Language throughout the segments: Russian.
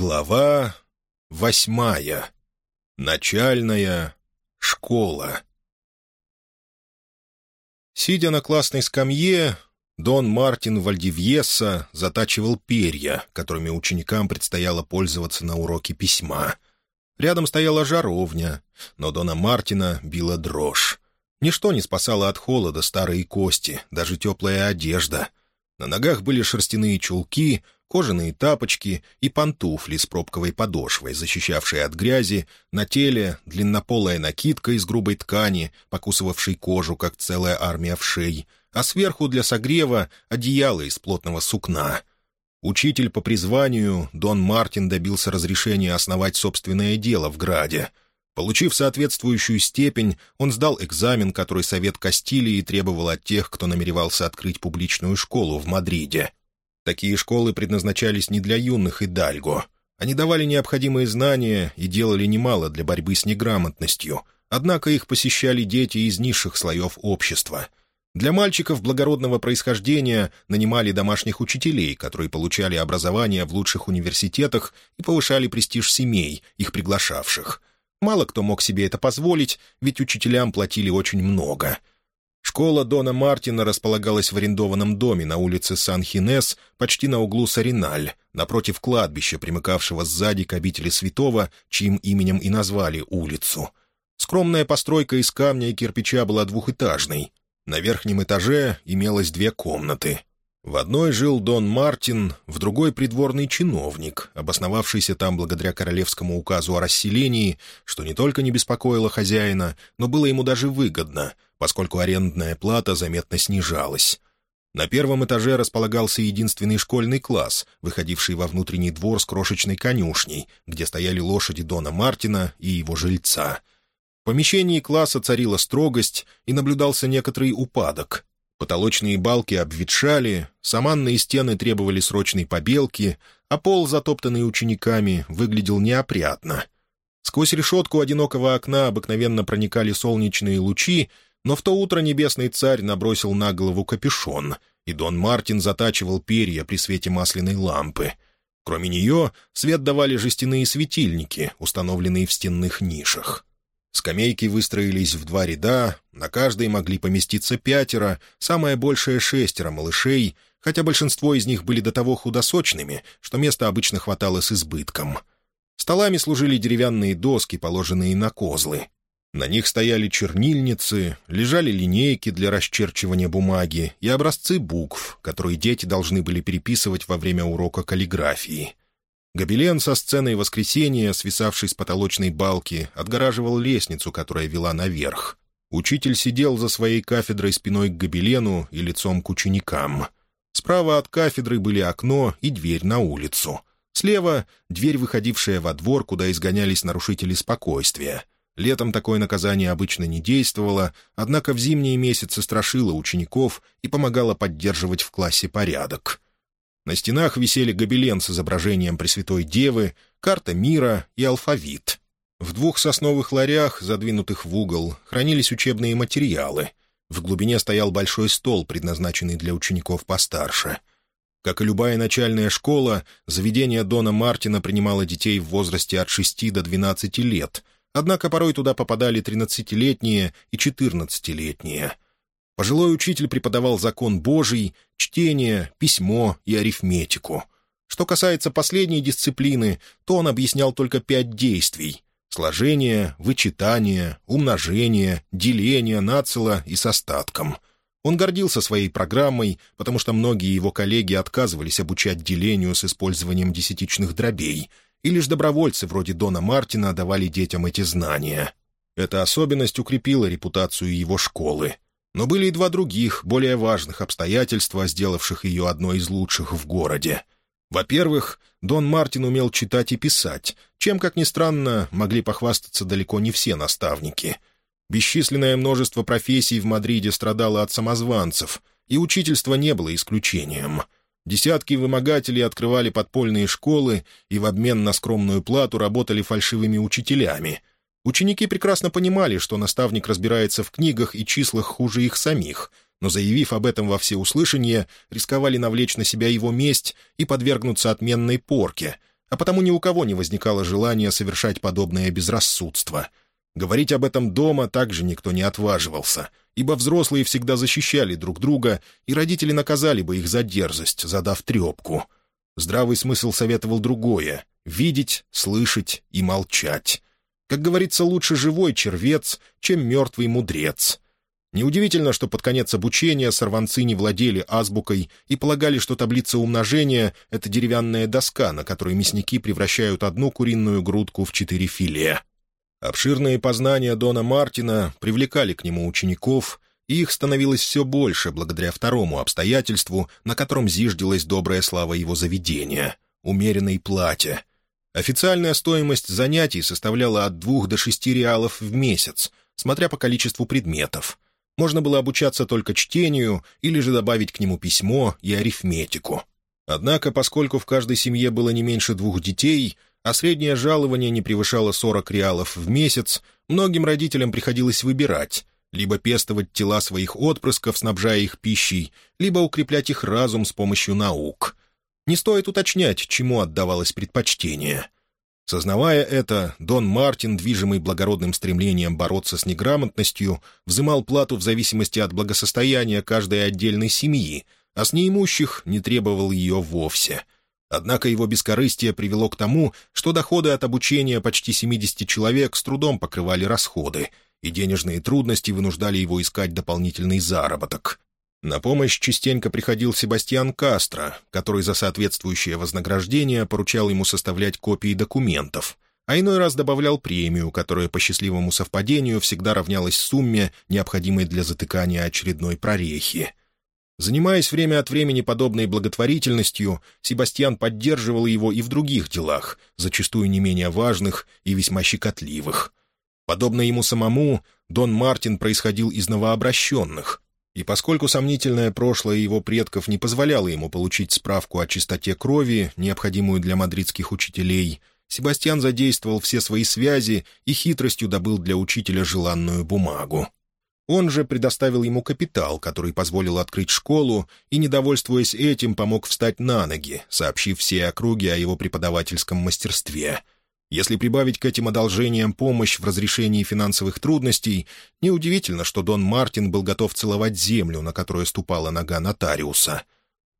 Глава восьмая. Начальная школа. Сидя на классной скамье, Дон Мартин Вальдивьеса затачивал перья, которыми ученикам предстояло пользоваться на уроке письма. Рядом стояла жаровня, но Дона Мартина била дрожь. Ничто не спасало от холода старые кости, даже теплая одежда. На ногах были шерстяные чулки — кожаные тапочки и пантуфли с пробковой подошвой, защищавшие от грязи, на теле длиннополая накидка из грубой ткани, покусывавшей кожу, как целая армия вшей, а сверху для согрева одеяло из плотного сукна. Учитель по призванию, Дон Мартин добился разрешения основать собственное дело в Граде. Получив соответствующую степень, он сдал экзамен, который Совет Кастилии требовал от тех, кто намеревался открыть публичную школу в Мадриде — Такие школы предназначались не для юных и дальго. Они давали необходимые знания и делали немало для борьбы с неграмотностью, однако их посещали дети из низших слоев общества. Для мальчиков благородного происхождения нанимали домашних учителей, которые получали образование в лучших университетах и повышали престиж семей, их приглашавших. Мало кто мог себе это позволить, ведь учителям платили очень много — Школа Дона Мартина располагалась в арендованном доме на улице Сан-Хинес, почти на углу Сариналь, напротив кладбища, примыкавшего сзади к обители святого, чьим именем и назвали улицу. Скромная постройка из камня и кирпича была двухэтажной. На верхнем этаже имелось две комнаты. В одной жил Дон Мартин, в другой — придворный чиновник, обосновавшийся там благодаря королевскому указу о расселении, что не только не беспокоило хозяина, но было ему даже выгодно — поскольку арендная плата заметно снижалась. На первом этаже располагался единственный школьный класс, выходивший во внутренний двор с крошечной конюшней, где стояли лошади Дона Мартина и его жильца. В помещении класса царила строгость и наблюдался некоторый упадок. Потолочные балки обветшали, саманные стены требовали срочной побелки, а пол, затоптанный учениками, выглядел неопрятно. Сквозь решетку одинокого окна обыкновенно проникали солнечные лучи, но в то утро небесный царь набросил на голову капюшон, и Дон Мартин затачивал перья при свете масляной лампы. Кроме нее, свет давали жестяные светильники, установленные в стенных нишах. Скамейки выстроились в два ряда, на каждой могли поместиться пятеро, самое большее шестеро малышей, хотя большинство из них были до того худосочными, что места обычно хватало с избытком. Столами служили деревянные доски, положенные на козлы. На них стояли чернильницы, лежали линейки для расчерчивания бумаги и образцы букв, которые дети должны были переписывать во время урока каллиграфии. Гобелен со сценой воскресения, свисавший с потолочной балки, отгораживал лестницу, которая вела наверх. Учитель сидел за своей кафедрой спиной к гобелену и лицом к ученикам. Справа от кафедры были окно и дверь на улицу. Слева — дверь, выходившая во двор, куда изгонялись нарушители спокойствия — Летом такое наказание обычно не действовало, однако в зимние месяцы страшило учеников и помогало поддерживать в классе порядок. На стенах висели гобелен с изображением Пресвятой Девы, карта мира и алфавит. В двух сосновых ларях, задвинутых в угол, хранились учебные материалы. В глубине стоял большой стол, предназначенный для учеников постарше. Как и любая начальная школа, заведение Дона Мартина принимало детей в возрасте от 6 до 12 лет — Однако порой туда попадали тринадцатилетние и четырнадцатилетние. Пожилой учитель преподавал закон Божий, чтение, письмо и арифметику. Что касается последней дисциплины, то он объяснял только пять действий — сложение, вычитание, умножение, деление нацела и с остатком. Он гордился своей программой, потому что многие его коллеги отказывались обучать делению с использованием десятичных дробей — и лишь добровольцы вроде Дона Мартина давали детям эти знания. Эта особенность укрепила репутацию его школы. Но были и два других, более важных обстоятельства, сделавших ее одной из лучших в городе. Во-первых, Дон Мартин умел читать и писать, чем, как ни странно, могли похвастаться далеко не все наставники. Бесчисленное множество профессий в Мадриде страдало от самозванцев, и учительство не было исключением — Десятки вымогателей открывали подпольные школы и в обмен на скромную плату работали фальшивыми учителями. Ученики прекрасно понимали, что наставник разбирается в книгах и числах хуже их самих, но, заявив об этом во всеуслышание, рисковали навлечь на себя его месть и подвергнуться отменной порке, а потому ни у кого не возникало желания совершать подобное безрассудство. Говорить об этом дома также никто не отваживался, ибо взрослые всегда защищали друг друга, и родители наказали бы их за дерзость, задав трепку. Здравый смысл советовал другое — видеть, слышать и молчать. Как говорится, лучше живой червец, чем мертвый мудрец. Неудивительно, что под конец обучения сорванцы не владели азбукой и полагали, что таблица умножения — это деревянная доска, на которой мясники превращают одну куриную грудку в четыре филе. Обширные познания Дона Мартина привлекали к нему учеников, и их становилось все больше благодаря второму обстоятельству, на котором зиждилась добрая слава его заведения — умеренной плате. Официальная стоимость занятий составляла от двух до шести реалов в месяц, смотря по количеству предметов — можно было обучаться только чтению или же добавить к нему письмо и арифметику. Однако, поскольку в каждой семье было не меньше двух детей, а среднее жалование не превышало 40 реалов в месяц, многим родителям приходилось выбирать — либо пестовать тела своих отпрысков, снабжая их пищей, либо укреплять их разум с помощью наук. Не стоит уточнять, чему отдавалось предпочтение — Сознавая это, Дон Мартин, движимый благородным стремлением бороться с неграмотностью, взымал плату в зависимости от благосостояния каждой отдельной семьи, а с неимущих не требовал ее вовсе. Однако его бескорыстие привело к тому, что доходы от обучения почти 70 человек с трудом покрывали расходы, и денежные трудности вынуждали его искать дополнительный заработок. На помощь частенько приходил Себастьян Кастро, который за соответствующее вознаграждение поручал ему составлять копии документов, а иной раз добавлял премию, которая по счастливому совпадению всегда равнялась сумме, необходимой для затыкания очередной прорехи. Занимаясь время от времени подобной благотворительностью, Себастьян поддерживал его и в других делах, зачастую не менее важных и весьма щекотливых. Подобно ему самому, Дон Мартин происходил из новообращенных, и поскольку сомнительное прошлое его предков не позволяло ему получить справку о чистоте крови, необходимую для мадридских учителей, Себастьян задействовал все свои связи и хитростью добыл для учителя желанную бумагу. Он же предоставил ему капитал, который позволил открыть школу, и, недовольствуясь этим, помог встать на ноги, сообщив всей округе о его преподавательском мастерстве — если прибавить к этим одолжениям помощь в разрешении финансовых трудностей, неудивительно, что Дон Мартин был готов целовать землю, на которую ступала нога нотариуса.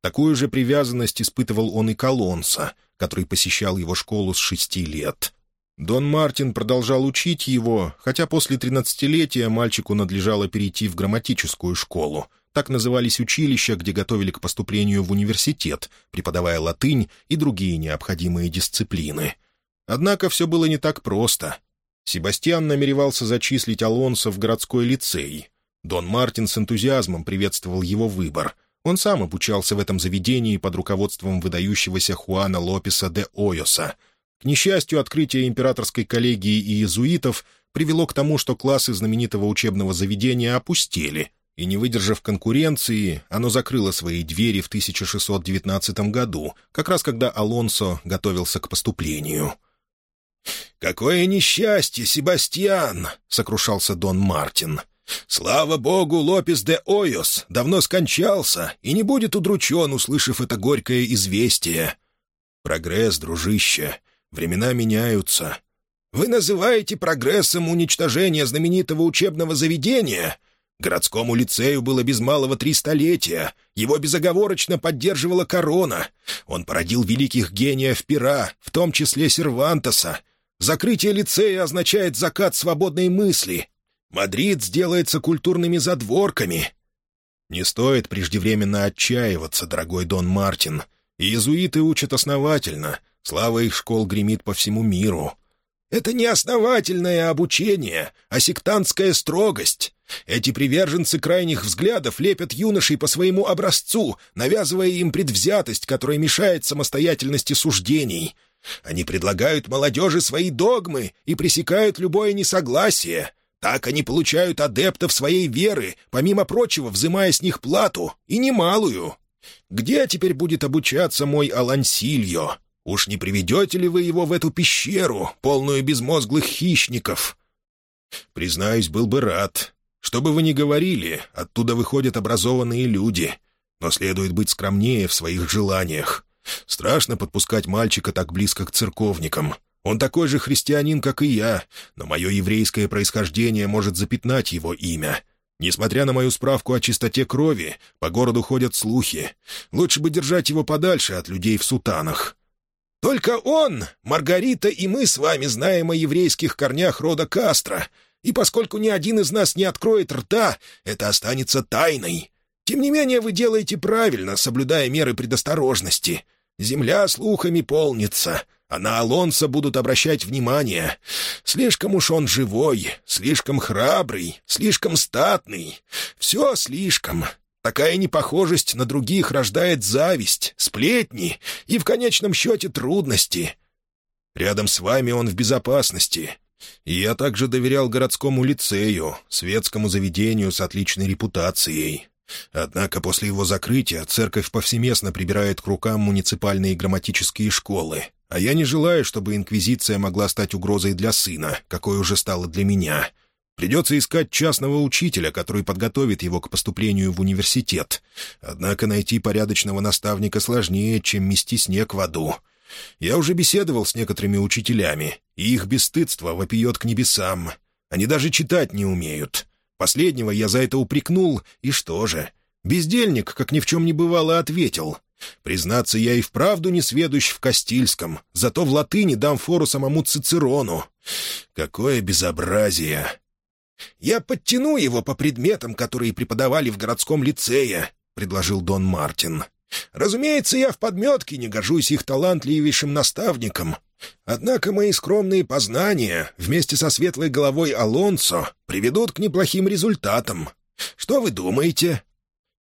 Такую же привязанность испытывал он и Колонса, который посещал его школу с шести лет. Дон Мартин продолжал учить его, хотя после тринадцатилетия мальчику надлежало перейти в грамматическую школу. Так назывались училища, где готовили к поступлению в университет, преподавая латынь и другие необходимые дисциплины — Однако все было не так просто. Себастьян намеревался зачислить Алонсо в городской лицей. Дон Мартин с энтузиазмом приветствовал его выбор. Он сам обучался в этом заведении под руководством выдающегося Хуана Лопеса де Ойоса. К несчастью, открытие императорской коллегии и иезуитов привело к тому, что классы знаменитого учебного заведения опустели, и, не выдержав конкуренции, оно закрыло свои двери в 1619 году, как раз когда Алонсо готовился к поступлению. «Какое несчастье, Себастьян!» — сокрушался Дон Мартин. «Слава богу, Лопес де Ойос давно скончался и не будет удручен, услышав это горькое известие. Прогресс, дружище, времена меняются. Вы называете прогрессом уничтожение знаменитого учебного заведения?» Городскому лицею было без малого три столетия. Его безоговорочно поддерживала корона. Он породил великих гениев пера, в том числе Сервантеса, Закрытие лицея означает закат свободной мысли. Мадрид сделается культурными задворками. Не стоит преждевременно отчаиваться, дорогой Дон Мартин. Иезуиты учат основательно. Слава их школ гремит по всему миру. Это не основательное обучение, а сектантская строгость. Эти приверженцы крайних взглядов лепят юношей по своему образцу, навязывая им предвзятость, которая мешает самостоятельности суждений — они предлагают молодежи свои догмы и пресекают любое несогласие. Так они получают адептов своей веры, помимо прочего взимая с них плату, и немалую. Где теперь будет обучаться мой Алансильо? Уж не приведете ли вы его в эту пещеру, полную безмозглых хищников? Признаюсь, был бы рад. Что бы вы ни говорили, оттуда выходят образованные люди. Но следует быть скромнее в своих желаниях. Страшно подпускать мальчика так близко к церковникам. Он такой же христианин, как и я, но мое еврейское происхождение может запятнать его имя. Несмотря на мою справку о чистоте крови, по городу ходят слухи. Лучше бы держать его подальше от людей в сутанах. Только он, Маргарита и мы с вами знаем о еврейских корнях рода Кастро, и поскольку ни один из нас не откроет рта, это останется тайной. Тем не менее, вы делаете правильно, соблюдая меры предосторожности. Земля слухами полнится, а на Алонса будут обращать внимание. Слишком уж он живой, слишком храбрый, слишком статный. Все слишком. Такая непохожесть на других рождает зависть, сплетни и, в конечном счете, трудности. Рядом с вами он в безопасности. И я также доверял городскому лицею, светскому заведению с отличной репутацией. Однако после его закрытия церковь повсеместно прибирает к рукам муниципальные грамматические школы, а я не желаю, чтобы инквизиция могла стать угрозой для сына, какой уже стала для меня. Придется искать частного учителя, который подготовит его к поступлению в университет. Однако найти порядочного наставника сложнее, чем мести снег в аду. Я уже беседовал с некоторыми учителями, и их бесстыдство вопиет к небесам. Они даже читать не умеют. Последнего я за это упрекнул, и что же? Бездельник, как ни в чем не бывало, ответил. Признаться, я и вправду не сведущ в Кастильском, зато в латыни дам фору самому Цицерону. Какое безобразие! «Я подтяну его по предметам, которые преподавали в городском лицее», — предложил Дон Мартин. «Разумеется, я в подметке не гожусь их талантливейшим наставником. Однако мои скромные познания вместе со светлой головой Алонсо приведут к неплохим результатам. Что вы думаете?»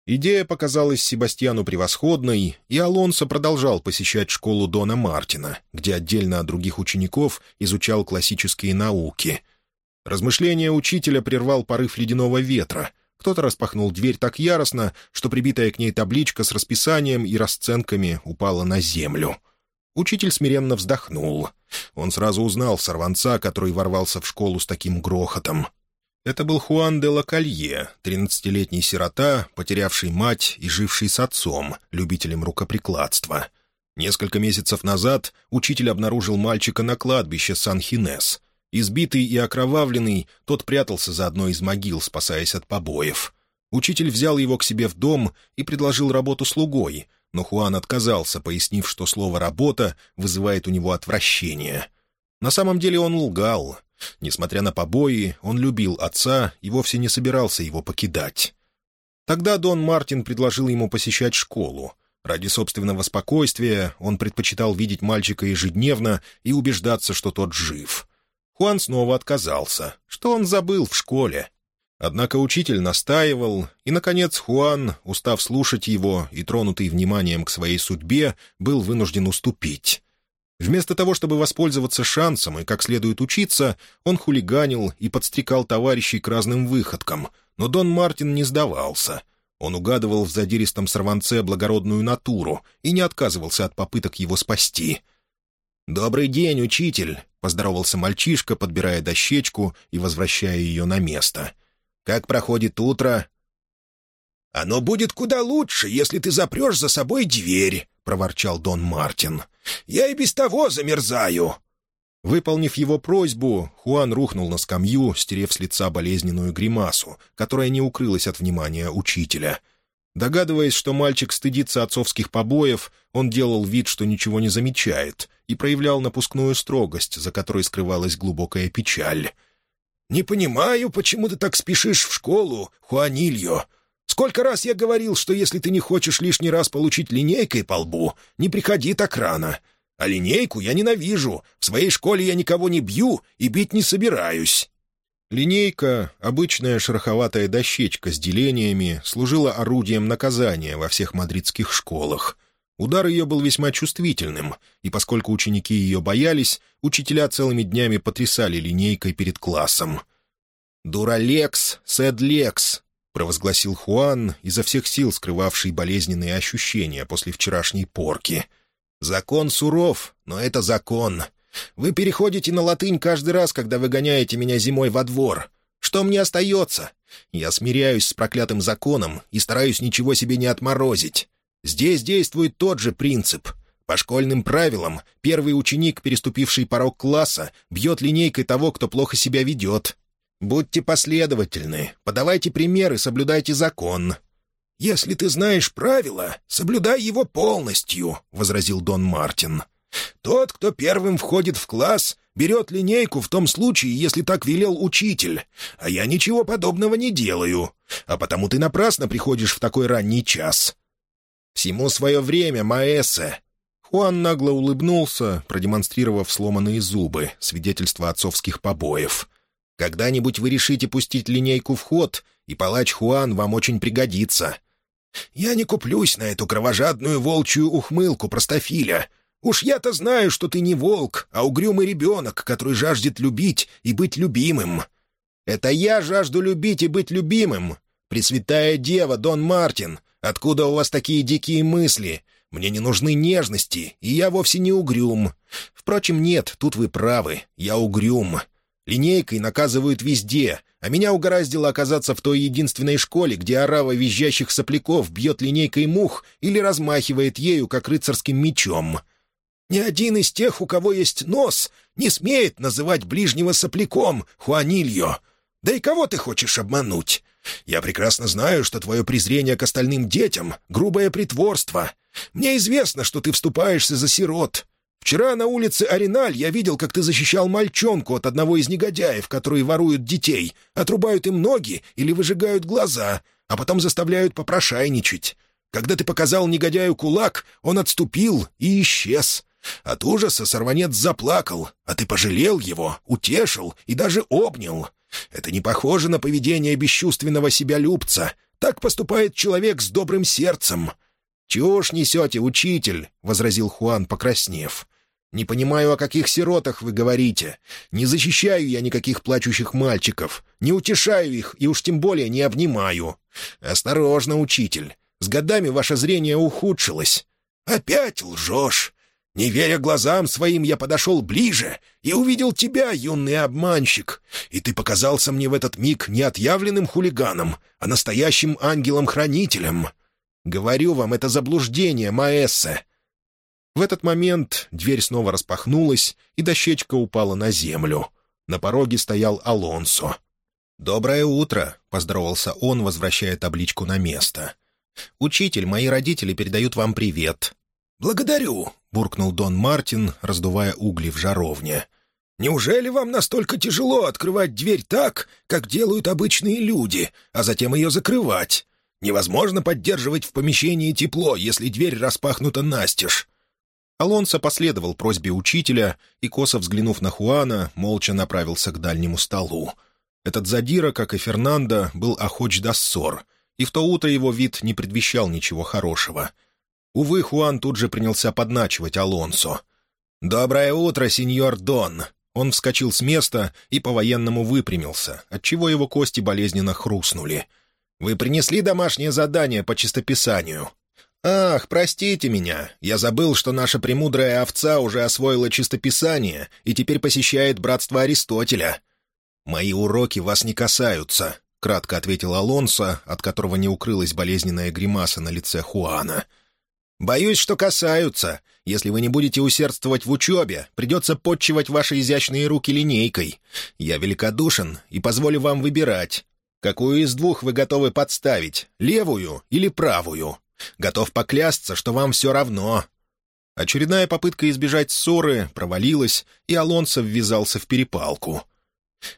Идея показалась Себастьяну превосходной, и Алонсо продолжал посещать школу Дона Мартина, где отдельно от других учеников изучал классические науки — Размышления учителя прервал порыв ледяного ветра. Кто-то распахнул дверь так яростно, что прибитая к ней табличка с расписанием и расценками упала на землю. Учитель смиренно вздохнул. Он сразу узнал сорванца, который ворвался в школу с таким грохотом. Это был Хуан де Лакалье, тринадцатилетний сирота, потерявший мать и живший с отцом, любителем рукоприкладства. Несколько месяцев назад учитель обнаружил мальчика на кладбище Сан-Хинес — Избитый и окровавленный, тот прятался за одной из могил, спасаясь от побоев. Учитель взял его к себе в дом и предложил работу слугой, но Хуан отказался, пояснив, что слово «работа» вызывает у него отвращение. На самом деле он лгал. Несмотря на побои, он любил отца и вовсе не собирался его покидать. Тогда Дон Мартин предложил ему посещать школу. Ради собственного спокойствия он предпочитал видеть мальчика ежедневно и убеждаться, что тот жив — Хуан снова отказался. Что он забыл в школе? Однако учитель настаивал, и, наконец, Хуан, устав слушать его и тронутый вниманием к своей судьбе, был вынужден уступить. Вместо того, чтобы воспользоваться шансом и как следует учиться, он хулиганил и подстрекал товарищей к разным выходкам, но Дон Мартин не сдавался. Он угадывал в задиристом сорванце благородную натуру и не отказывался от попыток его спасти — «Добрый день, учитель!» — поздоровался мальчишка, подбирая дощечку и возвращая ее на место. «Как проходит утро?» «Оно будет куда лучше, если ты запрешь за собой дверь», — проворчал Дон Мартин. «Я и без того замерзаю». Выполнив его просьбу, Хуан рухнул на скамью, стерев с лица болезненную гримасу, которая не укрылась от внимания учителя — Догадываясь, что мальчик стыдится отцовских побоев, он делал вид, что ничего не замечает, и проявлял напускную строгость, за которой скрывалась глубокая печаль. «Не понимаю, почему ты так спешишь в школу, Хуанильо. Сколько раз я говорил, что если ты не хочешь лишний раз получить линейкой по лбу, не приходи так рано. А линейку я ненавижу. В своей школе я никого не бью и бить не собираюсь». Линейка, обычная шероховатая дощечка с делениями, служила орудием наказания во всех мадридских школах. Удар ее был весьма чувствительным, и поскольку ученики ее боялись, учителя целыми днями потрясали линейкой перед классом. «Дуралекс, седлекс», — провозгласил Хуан, изо всех сил скрывавший болезненные ощущения после вчерашней порки. «Закон суров, но это закон. Вы переходите на латынь каждый раз, когда вы гоняете меня зимой во двор. Что мне остается? Я смиряюсь с проклятым законом и стараюсь ничего себе не отморозить. Здесь действует тот же принцип. По школьным правилам, первый ученик, переступивший порог класса, бьет линейкой того, кто плохо себя ведет. Будьте последовательны, подавайте примеры, соблюдайте закон». «Если ты знаешь правила, соблюдай его полностью», — возразил Дон Мартин. «Тот, кто первым входит в класс, берет линейку в том случае, если так велел учитель. А я ничего подобного не делаю. А потому ты напрасно приходишь в такой ранний час». «Всему свое время, Маэссе». Хуан нагло улыбнулся, продемонстрировав сломанные зубы, свидетельство отцовских побоев. «Когда-нибудь вы решите пустить линейку в ход, и палач Хуан вам очень пригодится». «Я не куплюсь на эту кровожадную волчью ухмылку простофиля. Уж я-то знаю, что ты не волк, а угрюмый ребенок, который жаждет любить и быть любимым». «Это я жажду любить и быть любимым. Пресвятая Дева, Дон Мартин, откуда у вас такие дикие мысли? Мне не нужны нежности, и я вовсе не угрюм. Впрочем, нет, тут вы правы, я угрюм. Линейкой наказывают везде, а меня угораздило оказаться в той единственной школе, где орава визжащих сопляков бьет линейкой мух или размахивает ею, как рыцарским мечом. Ни один из тех, у кого есть нос, не смеет называть ближнего сопляком, Хуанильо. Да и кого ты хочешь обмануть? Я прекрасно знаю, что твое презрение к остальным детям — грубое притворство. Мне известно, что ты вступаешься за сирот. Вчера на улице Ариналь я видел, как ты защищал мальчонку от одного из негодяев, которые воруют детей, отрубают им ноги или выжигают глаза, а потом заставляют попрошайничать. Когда ты показал негодяю кулак, он отступил и исчез. От ужаса сорванец заплакал, а ты пожалел его, утешил и даже обнял. Это не похоже на поведение бесчувственного себялюбца. Так поступает человек с добрым сердцем». «Чего ж несете, учитель?» — возразил Хуан, покраснев. «Не понимаю, о каких сиротах вы говорите. Не защищаю я никаких плачущих мальчиков, не утешаю их и уж тем более не обнимаю. Осторожно, учитель. С годами ваше зрение ухудшилось». «Опять лжешь. Не веря глазам своим, я подошел ближе и увидел тебя, юный обманщик. И ты показался мне в этот миг не отъявленным хулиганом, а настоящим ангелом-хранителем. Говорю вам, это заблуждение, Маэссе». В этот момент дверь снова распахнулась, и дощечка упала на землю. На пороге стоял Алонсо. «Доброе утро», — поздоровался он, возвращая табличку на место. «Учитель, мои родители передают вам привет». «Благодарю», — буркнул Дон Мартин, раздувая угли в жаровне. «Неужели вам настолько тяжело открывать дверь так, как делают обычные люди, а затем ее закрывать? Невозможно поддерживать в помещении тепло, если дверь распахнута настежь». Алонсо последовал просьбе учителя и, косо взглянув на Хуана, молча направился к дальнему столу. Этот задира, как и Фернандо, был охоч до ссор, и в то утро его вид не предвещал ничего хорошего — Увы, Хуан тут же принялся подначивать Алонсо. «Доброе утро, сеньор Дон!» Он вскочил с места и по-военному выпрямился, отчего его кости болезненно хрустнули. «Вы принесли домашнее задание по чистописанию?» «Ах, простите меня. Я забыл, что наша премудрая овца уже освоила чистописание и теперь посещает братство Аристотеля». «Мои уроки вас не касаются», — кратко ответил Алонсо, от которого не укрылась болезненная гримаса на лице Хуана. «Боюсь, что касаются. Если вы не будете усердствовать в учебе, придется подчивать ваши изящные руки линейкой. Я великодушен и позволю вам выбирать. Какую из двух вы готовы подставить, левую или правую? Готов поклясться, что вам все равно». Очередная попытка избежать ссоры провалилась, и Алонсо ввязался в перепалку.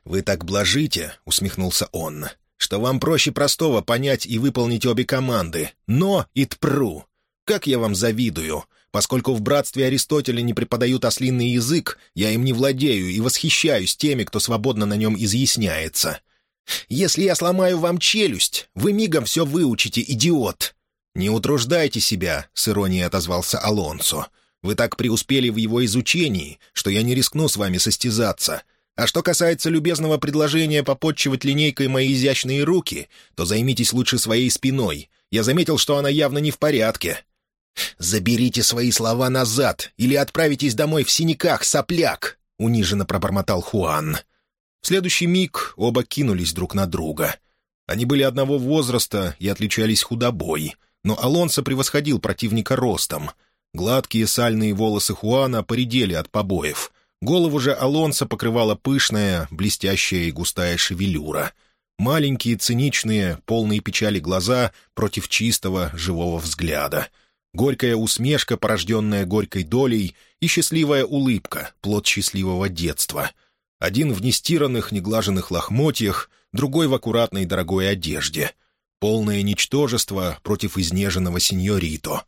«Вы так блажите», — усмехнулся он, — «что вам проще простого понять и выполнить обе команды «но» и «тпру». Как я вам завидую! Поскольку в братстве Аристотеля не преподают ослинный язык, я им не владею и восхищаюсь теми, кто свободно на нем изъясняется. Если я сломаю вам челюсть, вы мигом все выучите, идиот!» «Не утруждайте себя», — с иронией отозвался Алонсо. «Вы так преуспели в его изучении, что я не рискну с вами состязаться. А что касается любезного предложения попотчевать линейкой мои изящные руки, то займитесь лучше своей спиной. Я заметил, что она явно не в порядке. «Заберите свои слова назад или отправитесь домой в синяках, сопляк!» — униженно пробормотал Хуан. В следующий миг оба кинулись друг на друга. Они были одного возраста и отличались худобой, но Алонсо превосходил противника ростом. Гладкие сальные волосы Хуана поредели от побоев. Голову же Алонса покрывала пышная, блестящая и густая шевелюра. Маленькие, циничные, полные печали глаза против чистого, живого взгляда. Горькая усмешка, порожденная горькой долей, и счастливая улыбка, плод счастливого детства. Один в нестиранных, неглаженных лохмотьях, другой в аккуратной дорогой одежде. Полное ничтожество против изнеженного сеньорито.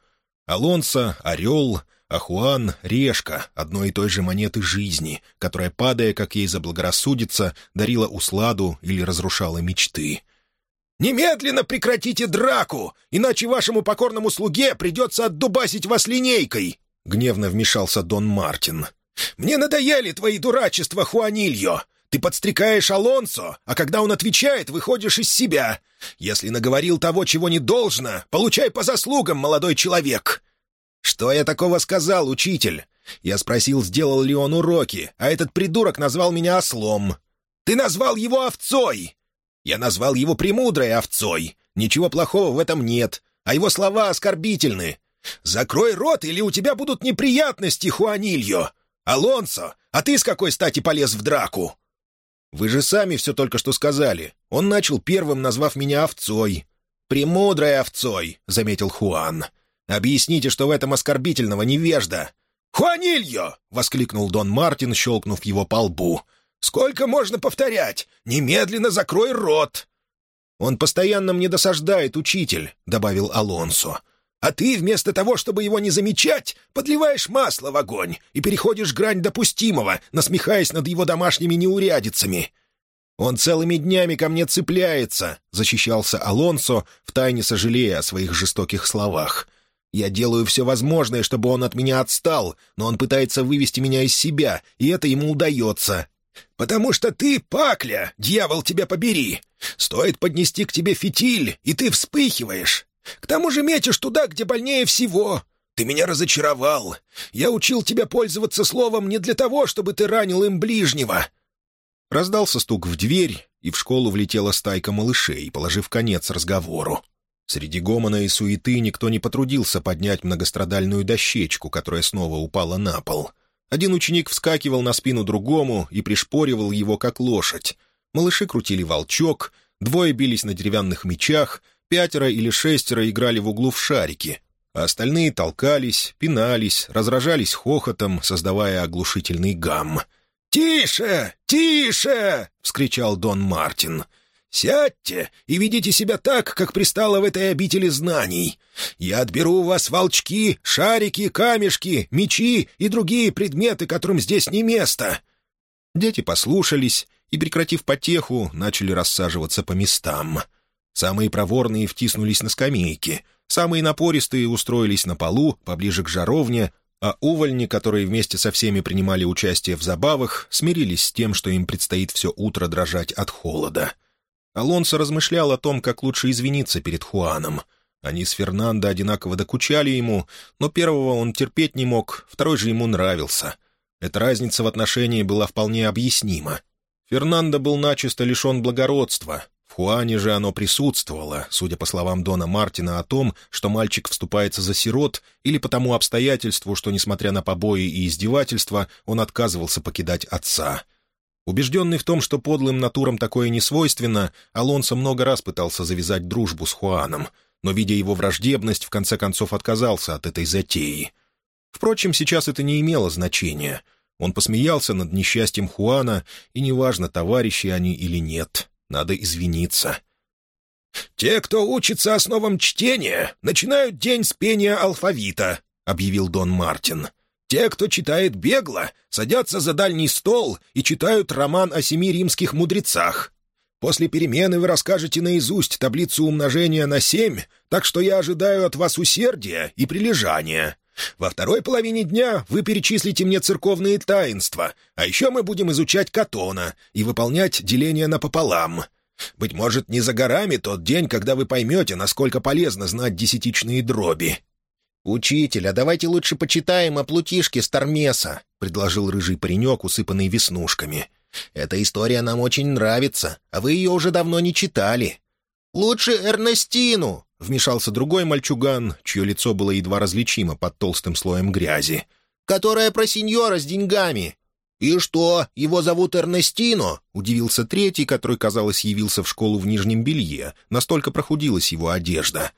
Алонсо — орел, а Хуан — решка одной и той же монеты жизни, которая, падая, как ей заблагорассудится, дарила усладу или разрушала мечты. «Немедленно прекратите драку, иначе вашему покорному слуге придется отдубасить вас линейкой!» — гневно вмешался Дон Мартин. «Мне надоели твои дурачества, Хуанильо! Ты подстрекаешь Алонсо, а когда он отвечает, выходишь из себя. Если наговорил того, чего не должно, получай по заслугам, молодой человек!» «Что я такого сказал, учитель?» Я спросил, сделал ли он уроки, а этот придурок назвал меня ослом. «Ты назвал его овцой!» «Я назвал его премудрой овцой. Ничего плохого в этом нет, а его слова оскорбительны. Закрой рот, или у тебя будут неприятности, Хуанильо! Алонсо, а ты с какой стати полез в драку?» «Вы же сами все только что сказали. Он начал первым, назвав меня овцой». «Премудрой овцой», — заметил Хуан. «Объясните, что в этом оскорбительного невежда». «Хуанильо!» — воскликнул Дон Мартин, щелкнув его по лбу. «Сколько можно повторять? Немедленно закрой рот!» «Он постоянно мне досаждает, учитель», — добавил Алонсо. «А ты, вместо того, чтобы его не замечать, подливаешь масло в огонь и переходишь грань допустимого, насмехаясь над его домашними неурядицами». «Он целыми днями ко мне цепляется», — защищался Алонсо, втайне сожалея о своих жестоких словах. Я делаю все возможное, чтобы он от меня отстал, но он пытается вывести меня из себя, и это ему удается. Потому что ты пакля, дьявол тебя побери. Стоит поднести к тебе фитиль, и ты вспыхиваешь. К тому же метишь туда, где больнее всего. Ты меня разочаровал. Я учил тебя пользоваться словом не для того, чтобы ты ранил им ближнего». Раздался стук в дверь, и в школу влетела стайка малышей, положив конец разговору. Среди гомона и суеты никто не потрудился поднять многострадальную дощечку, которая снова упала на пол. Один ученик вскакивал на спину другому и пришпоривал его, как лошадь. Малыши крутили волчок, двое бились на деревянных мечах, пятеро или шестеро играли в углу в шарики, а остальные толкались, пинались, разражались хохотом, создавая оглушительный гам. «Тише! Тише!» — вскричал Дон Мартин. Сядьте и ведите себя так, как пристало в этой обители знаний. Я отберу у вас волчки, шарики, камешки, мечи и другие предметы, которым здесь не место». Дети послушались и, прекратив потеху, начали рассаживаться по местам. Самые проворные втиснулись на скамейки, самые напористые устроились на полу, поближе к жаровне, а увольни, которые вместе со всеми принимали участие в забавах, смирились с тем, что им предстоит все утро дрожать от холода. Алонсо размышлял о том, как лучше извиниться перед Хуаном. Они с Фернандо одинаково докучали ему, но первого он терпеть не мог, второй же ему нравился. Эта разница в отношении была вполне объяснима. Фернандо был начисто лишен благородства. В Хуане же оно присутствовало, судя по словам Дона Мартина о том, что мальчик вступается за сирот, или по тому обстоятельству, что, несмотря на побои и издевательства, он отказывался покидать отца — Убежденный в том, что подлым натурам такое не свойственно, Алонсо много раз пытался завязать дружбу с Хуаном, но, видя его враждебность, в конце концов отказался от этой затеи. Впрочем, сейчас это не имело значения. Он посмеялся над несчастьем Хуана, и неважно, товарищи они или нет, надо извиниться. «Те, кто учится основам чтения, начинают день с пения алфавита», — объявил Дон Мартин. Те, кто читает бегло, садятся за дальний стол и читают роман о семи римских мудрецах. После перемены вы расскажете наизусть таблицу умножения на семь, так что я ожидаю от вас усердия и прилежания. Во второй половине дня вы перечислите мне церковные таинства, а еще мы будем изучать Катона и выполнять деление напополам. Быть может, не за горами тот день, когда вы поймете, насколько полезно знать десятичные дроби. «Учитель, а давайте лучше почитаем о плутишке Стармеса», — предложил рыжий паренек, усыпанный веснушками. «Эта история нам очень нравится, а вы ее уже давно не читали». «Лучше Эрнестину», — вмешался другой мальчуган, чье лицо было едва различимо под толстым слоем грязи. «Которая про сеньора с деньгами». «И что, его зовут Эрнестино?» — удивился третий, который, казалось, явился в школу в нижнем белье. Настолько прохудилась его одежда.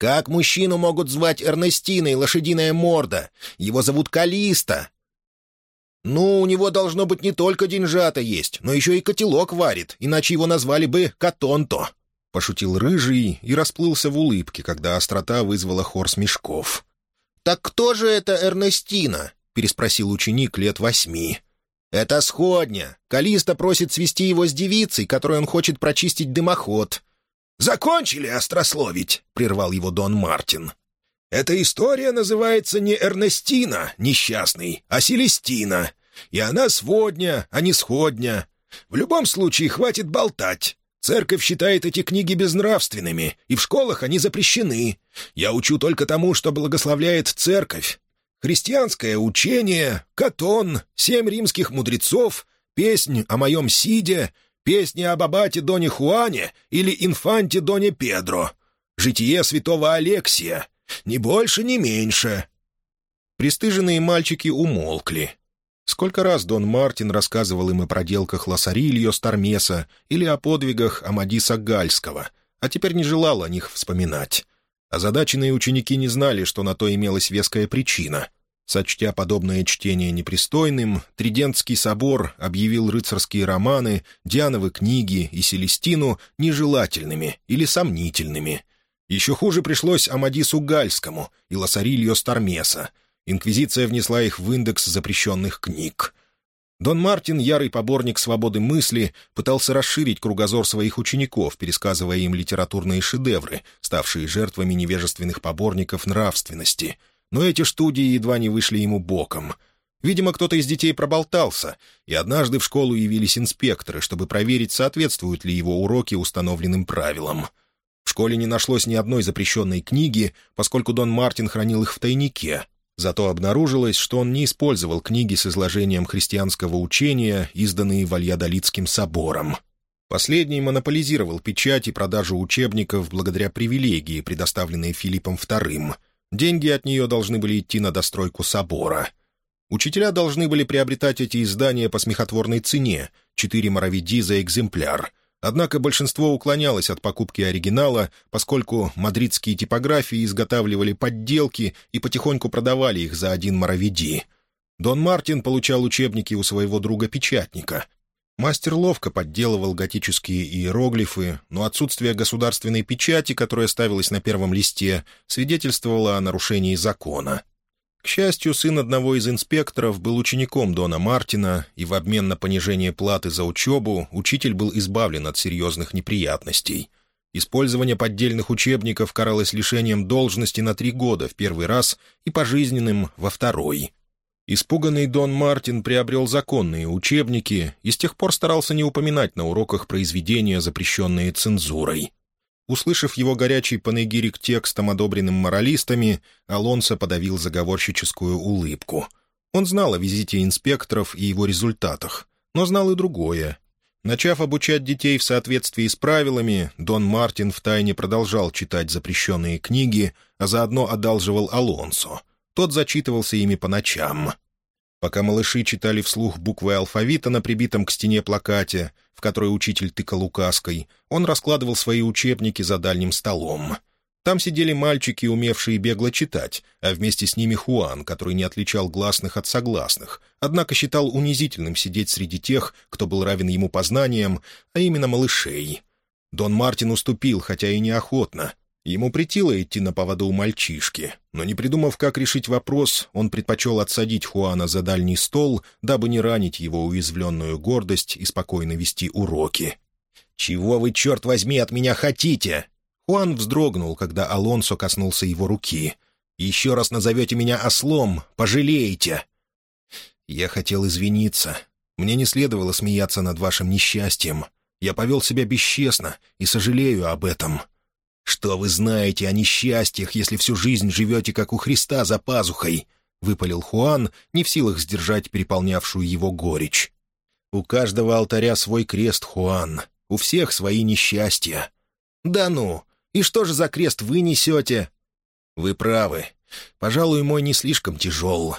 «Как мужчину могут звать Эрнестиной, лошадиная морда? Его зовут Калиста». «Ну, у него должно быть не только деньжата есть, но еще и котелок варит, иначе его назвали бы Катонто», — пошутил Рыжий и расплылся в улыбке, когда острота вызвала хор смешков. «Так кто же это Эрнестина?» — переспросил ученик лет восьми. «Это сходня. Калиста просит свести его с девицей, которой он хочет прочистить дымоход». «Закончили острословить», — прервал его Дон Мартин. Эта история называется не Эрнестина, несчастный, а Селестина. И она сводня, а не сходня. В любом случае, хватит болтать. Церковь считает эти книги безнравственными, и в школах они запрещены. Я учу только тому, что благословляет церковь. Христианское учение, катон, семь римских мудрецов, песнь о моем Сиде, песни об аббате Доне Хуане или инфанте Доне Педро, житие святого Алексия — ни больше, ни меньше». Престыженные мальчики умолкли. Сколько раз Дон Мартин рассказывал им о проделках Лосарильо Стармеса или о подвигах Амадиса Гальского, а теперь не желал о них вспоминать. Озадаченные ученики не знали, что на то имелась веская причина. Сочтя подобное чтение непристойным, Тридентский собор объявил рыцарские романы, Диановы книги и Селестину нежелательными или сомнительными, еще хуже пришлось Амадису Гальскому и Лосарильо Стармеса. Инквизиция внесла их в индекс запрещенных книг. Дон Мартин, ярый поборник свободы мысли, пытался расширить кругозор своих учеников, пересказывая им литературные шедевры, ставшие жертвами невежественных поборников нравственности. Но эти студии едва не вышли ему боком. Видимо, кто-то из детей проболтался, и однажды в школу явились инспекторы, чтобы проверить, соответствуют ли его уроки установленным правилам — в школе не нашлось ни одной запрещенной книги, поскольку Дон Мартин хранил их в тайнике. Зато обнаружилось, что он не использовал книги с изложением христианского учения, изданные Вальядолитским собором. Последний монополизировал печать и продажу учебников благодаря привилегии, предоставленной Филиппом II. Деньги от нее должны были идти на достройку собора. Учителя должны были приобретать эти издания по смехотворной цене — четыре моровиди за экземпляр — Однако большинство уклонялось от покупки оригинала, поскольку мадридские типографии изготавливали подделки и потихоньку продавали их за один моровиди. Дон Мартин получал учебники у своего друга-печатника. Мастер ловко подделывал готические иероглифы, но отсутствие государственной печати, которая ставилась на первом листе, свидетельствовало о нарушении закона. К счастью, сын одного из инспекторов был учеником Дона Мартина, и в обмен на понижение платы за учебу учитель был избавлен от серьезных неприятностей. Использование поддельных учебников каралось лишением должности на три года в первый раз и пожизненным во второй. Испуганный Дон Мартин приобрел законные учебники и с тех пор старался не упоминать на уроках произведения, запрещенные цензурой. Услышав его горячий панегирик текстом, одобренным моралистами, Алонсо подавил заговорщическую улыбку. Он знал о визите инспекторов и его результатах, но знал и другое. Начав обучать детей в соответствии с правилами, Дон Мартин втайне продолжал читать запрещенные книги, а заодно одалживал Алонсо. Тот зачитывался ими по ночам. Пока малыши читали вслух буквы алфавита на прибитом к стене плакате, в который учитель тыкал указкой, он раскладывал свои учебники за дальним столом. Там сидели мальчики, умевшие бегло читать, а вместе с ними Хуан, который не отличал гласных от согласных, однако считал унизительным сидеть среди тех, кто был равен ему по знаниям, а именно малышей. Дон Мартин уступил, хотя и неохотно, Ему притило идти на поводу у мальчишки, но не придумав, как решить вопрос, он предпочел отсадить Хуана за дальний стол, дабы не ранить его уязвленную гордость и спокойно вести уроки. «Чего вы, черт возьми, от меня хотите?» Хуан вздрогнул, когда Алонсо коснулся его руки. «Еще раз назовете меня ослом, пожалеете!» «Я хотел извиниться. Мне не следовало смеяться над вашим несчастьем. Я повел себя бесчестно и сожалею об этом». «Что вы знаете о несчастьях, если всю жизнь живете, как у Христа, за пазухой?» — выпалил Хуан, не в силах сдержать переполнявшую его горечь. «У каждого алтаря свой крест, Хуан. У всех свои несчастья». «Да ну! И что же за крест вы несете?» «Вы правы. Пожалуй, мой не слишком тяжел.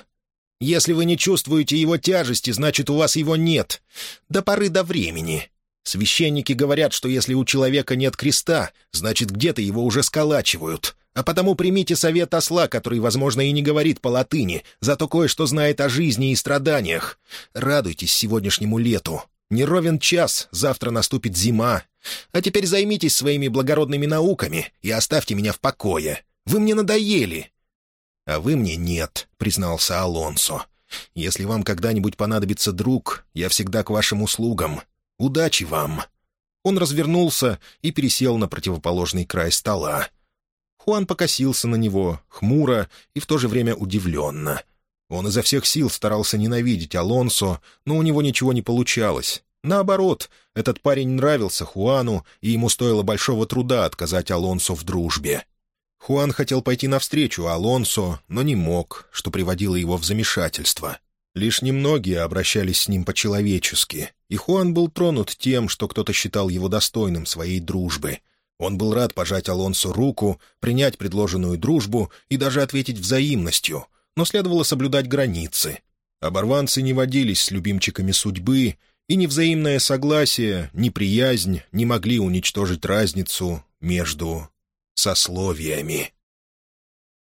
Если вы не чувствуете его тяжести, значит, у вас его нет. До поры до времени. Священники говорят, что если у человека нет креста, значит, где-то его уже сколачивают. А потому примите совет осла, который, возможно, и не говорит по-латыни, зато кое-что знает о жизни и страданиях. Радуйтесь сегодняшнему лету. Не ровен час, завтра наступит зима. А теперь займитесь своими благородными науками и оставьте меня в покое. Вы мне надоели». «А вы мне нет», — признался Алонсо. «Если вам когда-нибудь понадобится друг, я всегда к вашим услугам. Удачи вам!» Он развернулся и пересел на противоположный край стола. Хуан покосился на него, хмуро и в то же время удивленно. Он изо всех сил старался ненавидеть Алонсо, но у него ничего не получалось. Наоборот, этот парень нравился Хуану, и ему стоило большого труда отказать Алонсо в дружбе. Хуан хотел пойти навстречу Алонсо, но не мог, что приводило его в замешательство. Лишь немногие обращались с ним по-человечески, и Хуан был тронут тем, что кто-то считал его достойным своей дружбы. Он был рад пожать Алонсо руку, принять предложенную дружбу и даже ответить взаимностью, но следовало соблюдать границы. Оборванцы не водились с любимчиками судьбы, и ни взаимное согласие, ни приязнь не могли уничтожить разницу между сословиями.